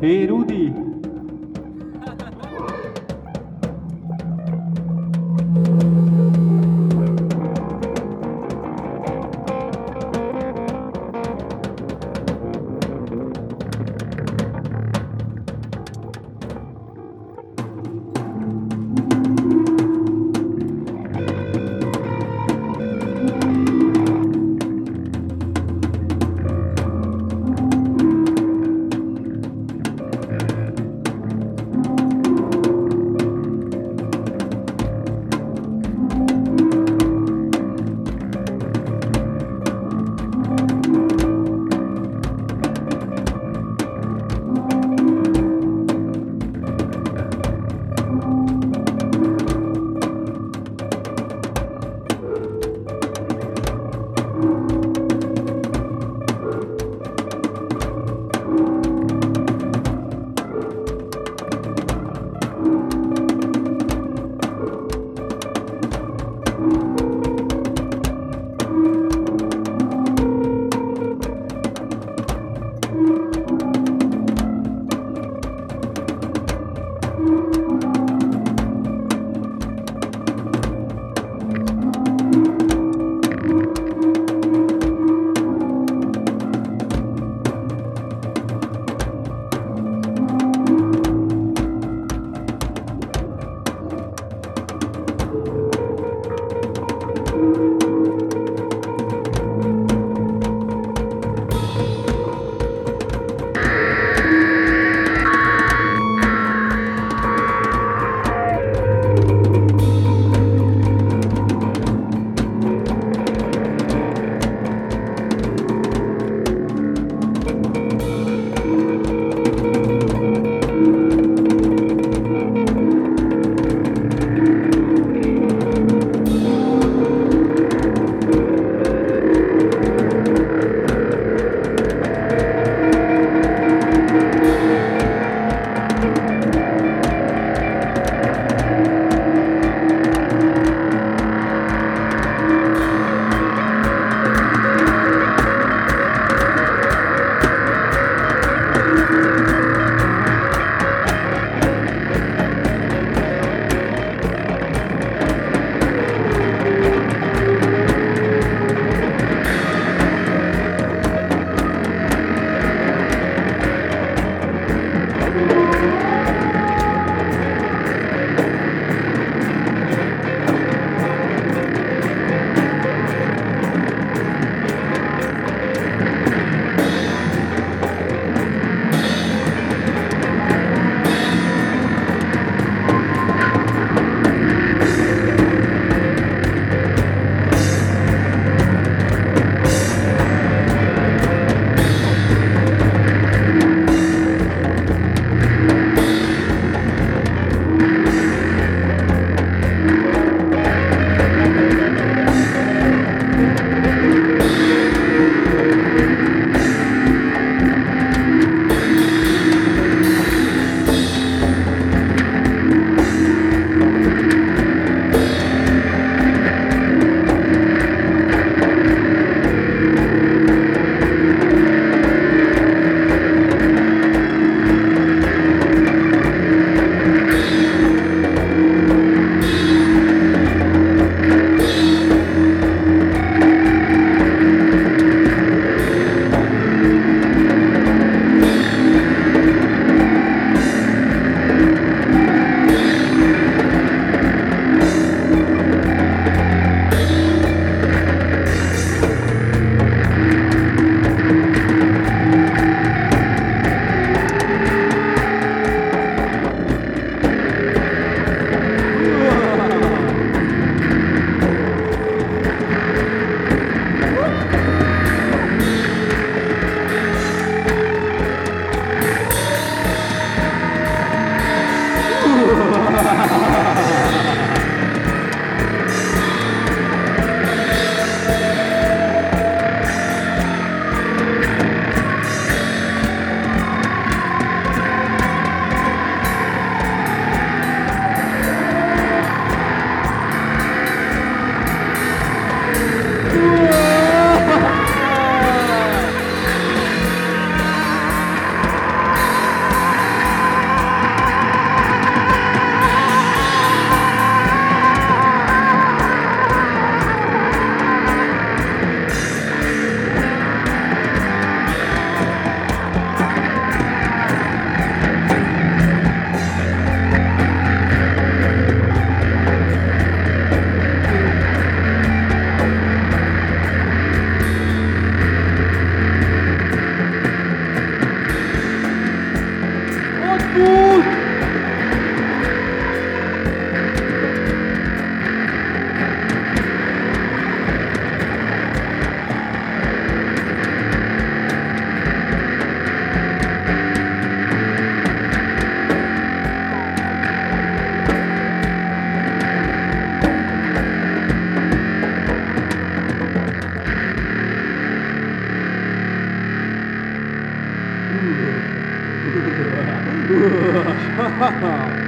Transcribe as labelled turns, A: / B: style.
A: बेरूदी Rudi, Ha ha ha!